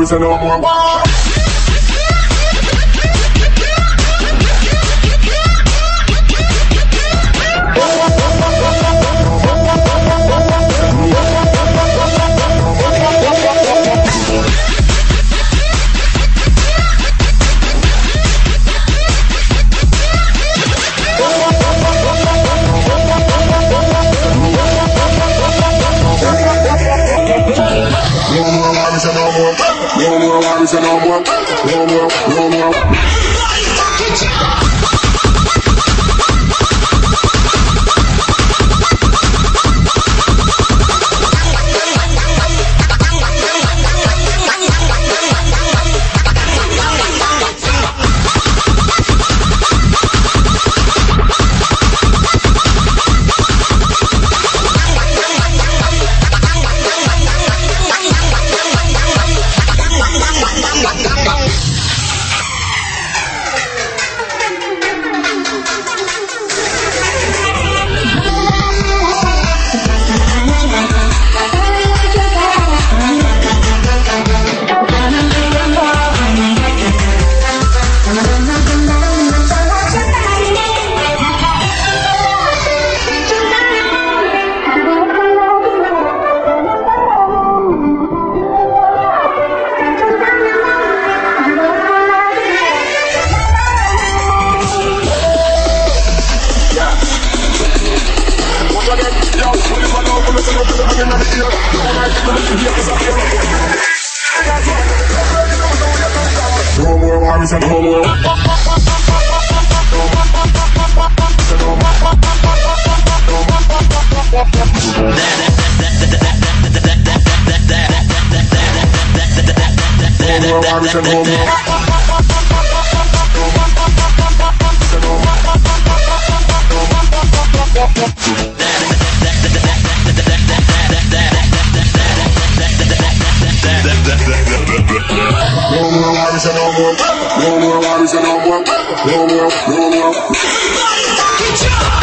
Worries and no more. And no more. No more, no more. Worries and no more. Worries no more. No more worries no more. No more, no more. Sama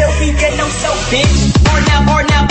selfie, I'm selfish. More now, more now.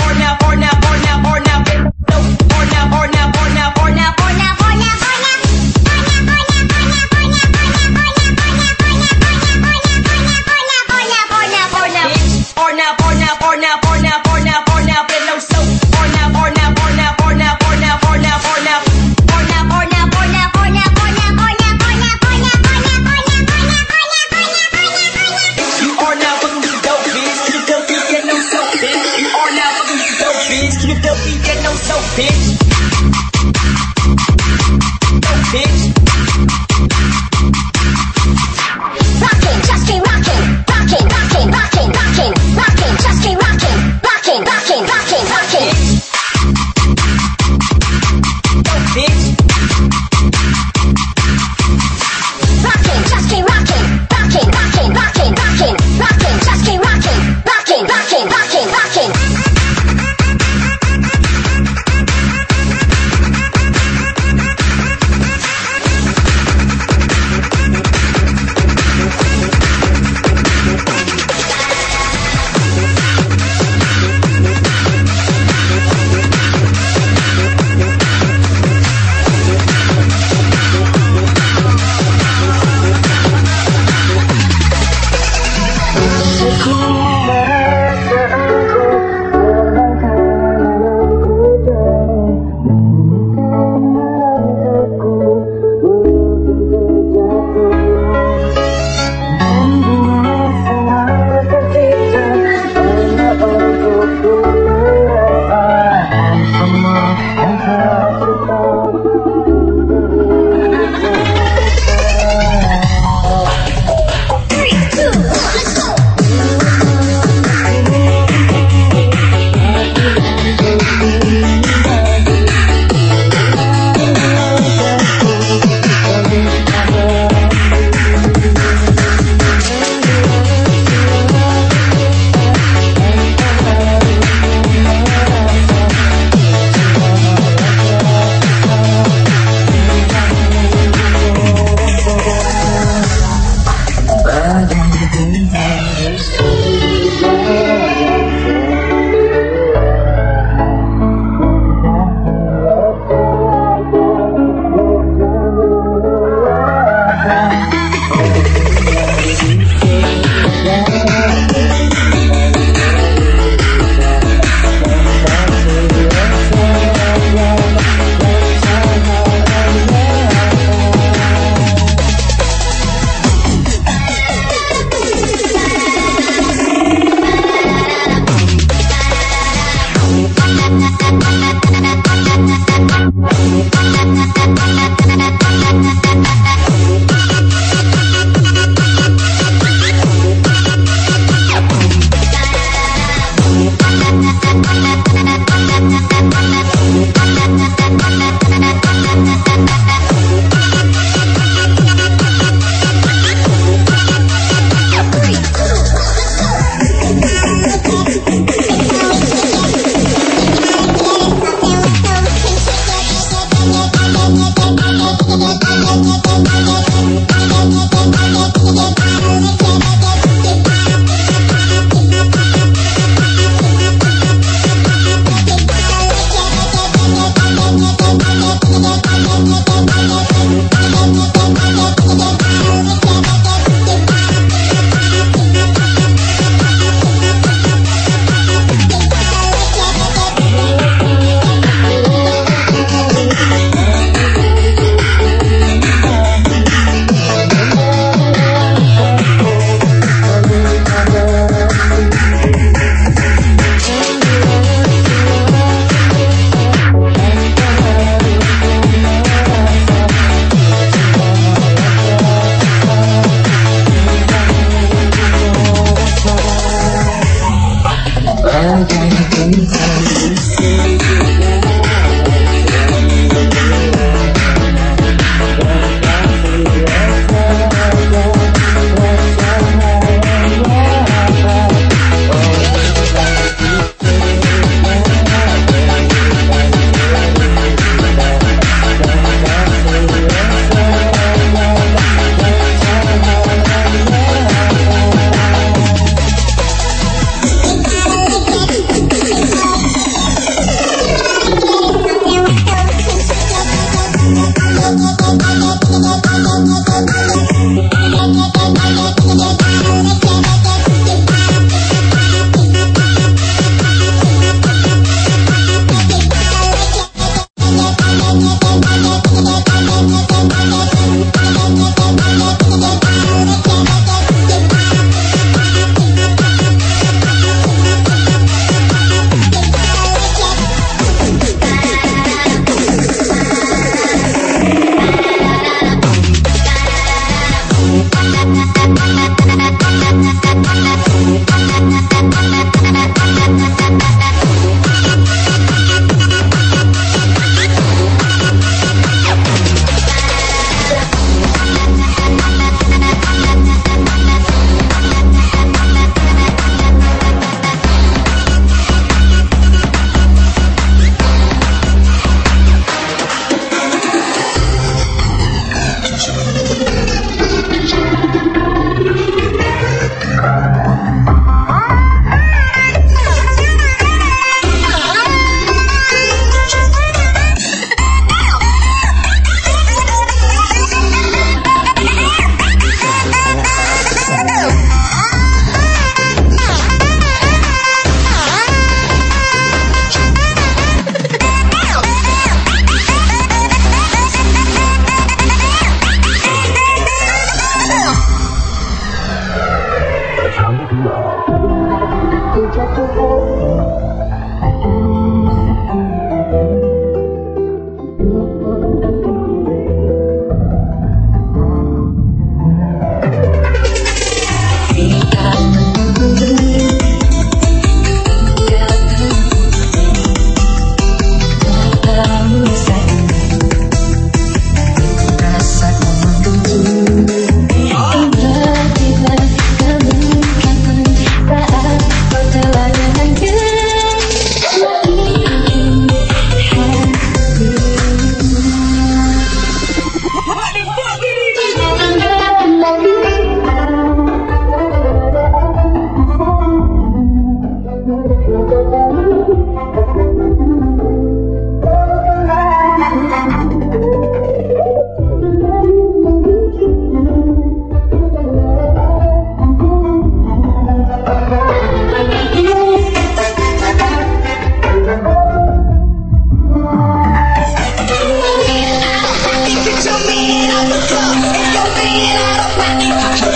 Ha ha ha!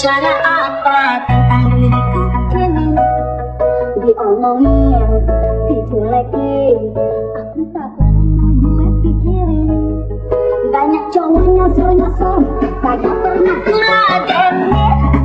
bicara apa tentang diriku ini Diomongin, dijelekin Aku tak pernah gue pikirin Banyak cowoknya so-so Kagak pernah gue denger